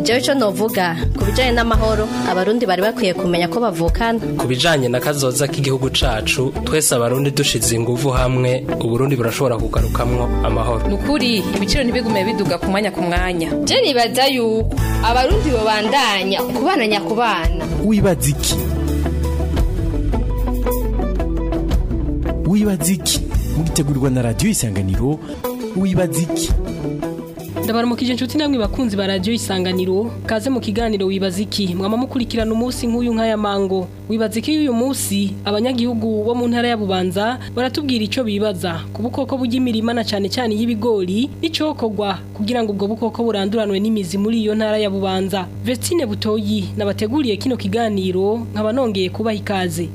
njyewe icyo novuga ku bijyanye n'amahoro abarundi bari bakwiye kumenya ko bavukana ku bijyanye na kazoza k'igihugu cacu twese abarundi dushize ingufu hamwe uburundi burashobora kugarukamwo amahoro n’ukuri ibiciro ntibigume biduga ku mwanya ku mwanya byo nibaza yuko abarundi babandanya kubana nyakubana wibaza iki wibaza iki mugitegurirwa na radiyo isanganiro wibaza iki ndabaramukije inshuti namwe bakunzi ba radiyo isanganiro kaze mu kiganiro wibaza iki mwama mukurikirana umunsi nk'uyu nk'aya mango wibaza y'uyu munsi abanyagihugu bo mu ntara ya baratubwira icyo bibaza ku bukoko bw'imirima na cyane cyane y'ibigori n'icyokorwa kugira ngo ubwo bukoko buranduranwe n'imizi muri iyo ntara ya bubanza vestine butoyi nabateguriye kino kiganiro nkaba nongeye kubaha ikaze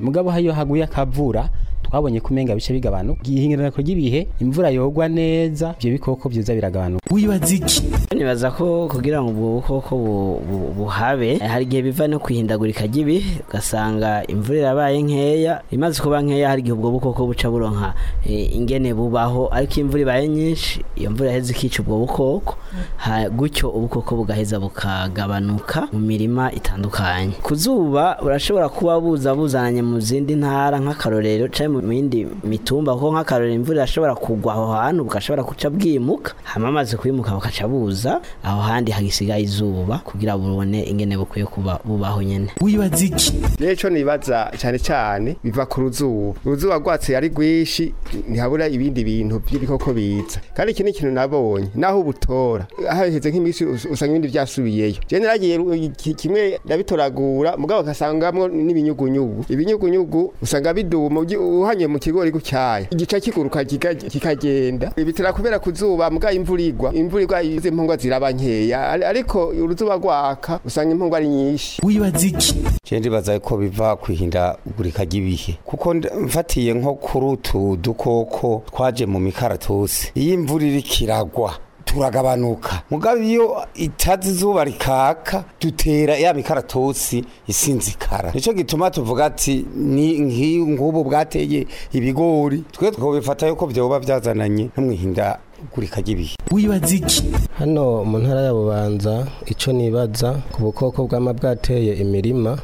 mugabo iyo haguye akavura twabonye ko umenga bice bigabanuka ihindurana ry'ibihe imvura yogwa neza ibyo bikoko byiza biragabanuka wibaza iki nibaza ko kugira ngo ubwo bukoko buhabe hari igihe biva no kwihindagurika ry'ibihe ugasanga imvura irabaye nkeya imaze kuba nkeya hari igihe ubwo bukoko buca buronka e, ingene bubaho ariko imvura ibaye nyinshi iyo mvura yaheze ikica ubwo bukoko gutyo ubukoko bugaheza bukagabanuka mu mirima itandukanye ku zuba burashobora kuba buza buzananye mu zindi ntara nk'akarorero cyangwa mu yindi mitumba kuko nk'akarorero imvura irashobora kugwa aho hantu bugashobora guca bwimuka hama amaze kwimuka bukaca buza aho handi hagisiga izuba kugira bubone ingene bukwiye kuba bubaho nyene wibaza iki neco nibaza cyane cyane biva ku ruzuba uruzuba rwatse yari rwishi ntihabura ibindi bintu by'ibikoko biza kandi iki ni ikintu nabonye naho ubutora haheze nk'imisi usanga ibindi byasubiyeyo je naragiye kimwe ndabitoragura mugabo kasangamwo n'ibinyugunyugu ibinyugunyugu usanga biduma uhanye mu kigori gucyaya igice kiguruka kikagenda ibitira kubera kuzuba mbwa imvura igwa imvura igwa yize mpungwa ziraba nkeya ariko uruzuba rwaka usanga impungwa ari nyinshi wibaza iki je ndibaza ko biva kwihindagurika ry'ibihe kuko mfatiye nko kuri utu dukoko twaje mu mikaratusi Iyi imvura irikiragwa turagabanuka mugabe iyo itazi izuba rikaka dutera ya mikaratusi isinzikara nicyo gituma tuvuga ati ni nk'ubu bwateye ibigori twe twobifata yuko byoba byazananye n'umwihinda ihagurika ry'ibihe wibaza iki hano mu ntara ya bubanza icyo nibaza ku bukoko bwamabwateye imirima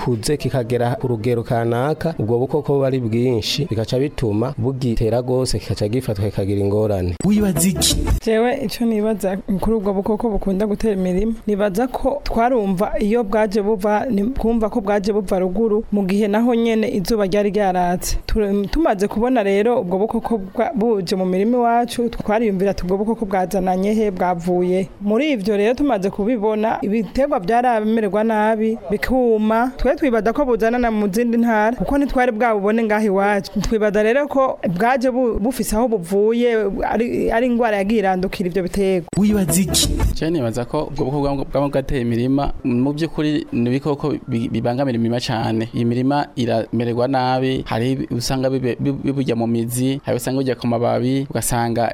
gikuze kikagera ku rugero kanaka ubwo bukoko buba ari bwinshi bigaca bituma bugitera rwose kikaca gifatwa kikagira ingorane wibaza iki jewe icyo nibaza kuri ubwo bukoko bukunda gutera imirima nibaza ko twa barumva iyo bwaje buva kumva ko bwaje buva ruguru mu gihe naho nyene izuba ryari ryaratse tumaze kubona rero ubwo bukoko buje mu mirima iwacu twariyumvira tubwo bukoko bwazananye he bwavuye muri ibyo rero tumaze kubibona ibiterwa byaramererwa nabi bikuma twe twibada ko buzanana mu zindi ntara kuko ntitwari bwabubone ngaho iwacu twibada rero ko bwaje bufise aho buvuye ari indwara yagiye irandukira ivyo biterwa wibaza iki cyane nibaza ko ubwo bukoko bwaba bwateye imirima mirima mu by'ukuri ni ibikoko bibangamira imirima cyane iyi mirima iramererwa nabi hari usanga biburya mu mizi hari usanga bijya ku mababi ugasanga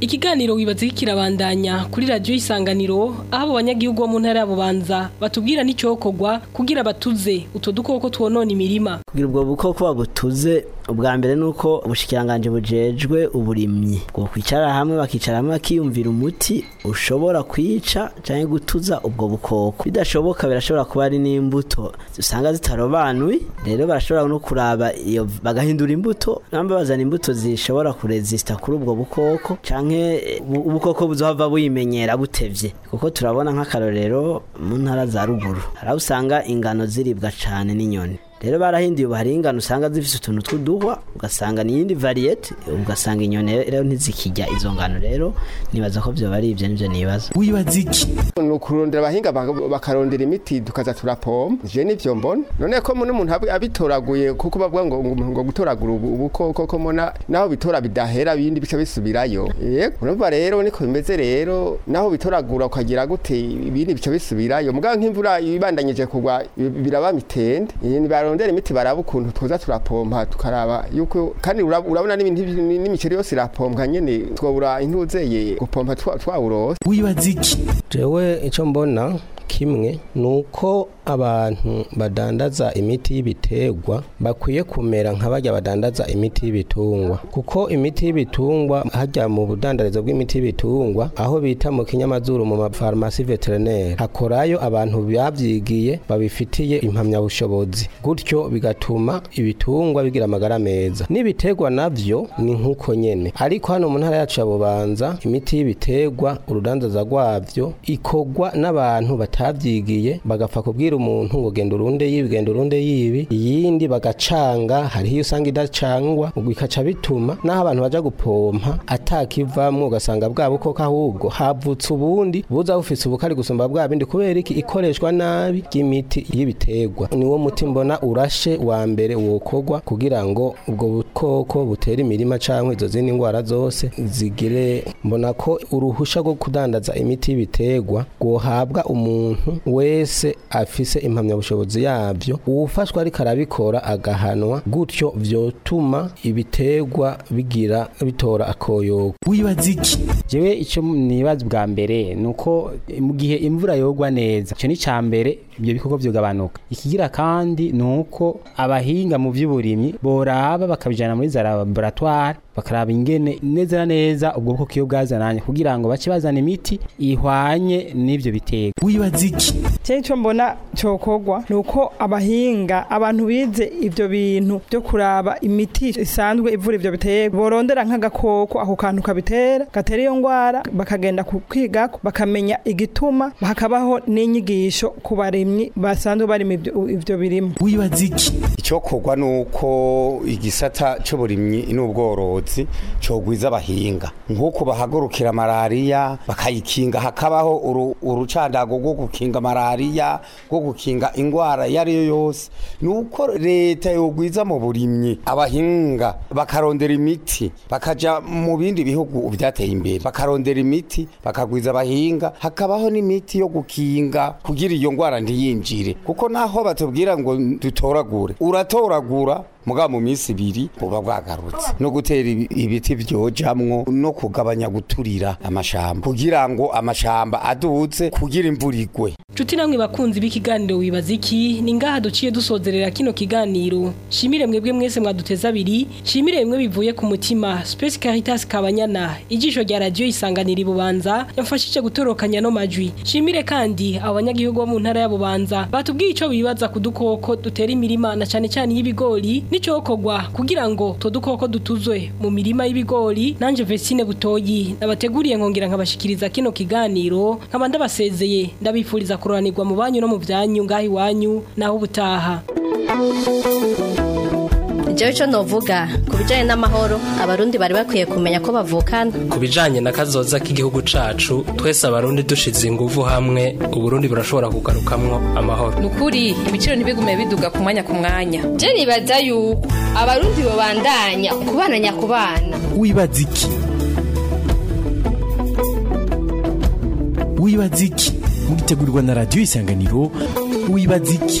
ikiganiro wibatse kikirabandanya kuri radiyo isanganiro aho abo banyagihugu bo mu ntara ya bubanza batubwira n’icyokogwa kugira batuze utwo dukoko twonona imirima kugira ubwo bukoko babutuze ubwa mbere ni uko ubushikiranganje bujejwe uburimyi bwo kwicara hamwe bakicara hamwe bakiyumvira umuti ushobora kwica cyangwa gutuza ubwo bukoko bidashoboka birashobora kuba ari n'imbuto usanga zitarobanuye rero barashobora no kuraba iyo bagahindura imbuto namba bazana imbuto zishobora kurezista kuri ubwo bukoko cyangwa ubukoko buzohava buyimenyera butebye. kuko turabona nk'akarorero mu ntara za ruguru hari usanga ingano ziribwa cyane n'inyoni rero barahinduye ubu usanga zifite utuntu tw'uduhwa ugasanga n'iyindi variyete ugasanga inyoni rero ntizikijya izo ngano rero nibaza ko byo ari ibyo nibyo nibaza wibaza iki ni ukurondera abahinga bakarondera imiti tukaza turapomba je nibyo mbona none ko n'umuntu abitoraguye kuko bavuga ngo ngo gutoragura ubukoko ko mona naho bitora bidahera bindi bica bisubirayo yego eh? urumva rero niko bimeze rero naho bitoragura ukagira gute ibindi bica bisubirayo muganga nk'imvura ibandanyije kugwa biraba mitende eh, barondera imiti baraba ukuntu tuza turapompa tukaraba yuko kandi urabona n'imiceri yose irapompa nyene twobura intuzeye gupompa twawurose wibaza iki jewe ico mbona kimwe ni uko abantu badandaza imiti y'ibiterwa bakwiye kumera nk'abajya badandaza imiti y'ibitungwa kuko imiti y'ibitungwa hajya mu budandarizo bw'imiti y'ibitungwa aho bita mu kinyamazuru mu mafarumasi veterineri hakorayo abantu babyigiye babifitiye impamyabushobozi gutyo bigatuma ibitungwa bigira amagara meza n'ibiterwa navyo ni nk'uko nyene ariko hano mu ntara yacu ya bubanza imiti y'ibiterwa urudandaza rwavyo ikorwa n'abantu batabyigiye bagapfa kubwira umuntu ngo genda urunde yibi genda urunde yibi iyindi bagacanga hariho iyo usanga idacangwa bikaca bituma n'aho abantu baja gupompa atakivamwo ugasanga bwa bukoko ahubwo havutse ubundi buza bufise ubukari gusumba bwa bindi kubera iki ikoreshwa nabi ry'imiti y'ibiterwa niwo muti mbona urashe wa mbere wokorwa kugira ngo ubwo ubukoko butera imirima cyangwa izo zindi ndwara zose zigire mbona ko uruhushya rwo kudandaza imiti y'ibiterwa guhabwa umuntu wese afise impamyabushobozi yabyo uwufashwa ariko arabikora agahanwa gutyo byotuma ibiterwa bigira bitora akoyoko wibaza iki jewe icyo nibaza bwa mbere nuko mu gihe imvura yogwa neza icyo ni mbere ibyo bikorwa byogabanuka ikigira kandi nuko abahinga mu by'uburimyi boraba bakabijana bayijyana muri za laboratware bakaraba ingene neza neza ubwo bwoko iyo bwazananye kugira ngo bace bazana imiti ihwanye n'ibyo bitego wibaza iki cyane cyo mbona cyokogwa ni uko abahinga abantu bize ibyo bintu byo kuraba imiti isanzwe ivura ibyo bitego borondera nk'agakoko ako kantu kabitera gatera iyo ndwara bakagenda kukwiga bakamenya igituma hakabaho n'inyigisho ku baremyi basanzwe barimo ibyo birimo wibaza iki icyokorwa ni uko igisata cy'uburimyi n'ubworozi n'igitutsi cogwiza abahinga nk'uko bahagurukira malaria bakayikinga hakabaho urucandago rwo gukinga malaria rwo gukinga indwara iyo yose nuko leta yogwiza mu burimyi abahinga bakarondera imiti bakaja mu bindi bihugu byateye imbere bakarondera imiti bakagwiza abahinga hakabaho n'imiti yo gukinga kugira iyo ndwara ntiyinjire kuko naho batubwira ngo dutoragure uratoragura muga mu minsi ibiri buba bwagarutse no gutera ibiti byojamwo no kugabanya guturira amashamba kugira ngo amashamba adutse kugira imvura igwe Chuti namwe bakunzi b'ikiganiro wibaza iki ni ngaha duciye dusozerera kino kiganiro shimire mwebwe mwese mwaduteza abiri shimire bimwe bivuye ku mutima Space Caritas Kabanyana ijisho rya radio isanganira ibubanza yamfashije gutorokanya no majwi shimire kandi abanyagihugu bo mu ntara ya batubwiye ico bibaza kudukoko dutera imirima na cane cane y'ibigori n'icokogwa kugira ngo to dukoko dutuzwe mu mirima y'ibigori nanje vesine Butoyi nabateguriye nkongera nkabashikiriza kino kiganiro nkaba ndabasezeye ndabifuriza kuroranirwa mu banyu no mu byanyu ngaho iwanyu naho ubutaha jewe icyo novuga ku bijyanye n'amahoro abarundi bari bakwiye kumenya ko bavukana ku bijyanye na kazoza k'igihugu cacu twese abarundi dushize ingufu hamwe uburundi burashobora kugarukamwo amahoro nukuri ibiciro ntibigume biduga ku mwanya ku mwanya je nibaza yuko abarundi babandanya kubana nyakubana wibaza iki wibaza iki muritegurirwa na radiyo isanganiro wibaza iki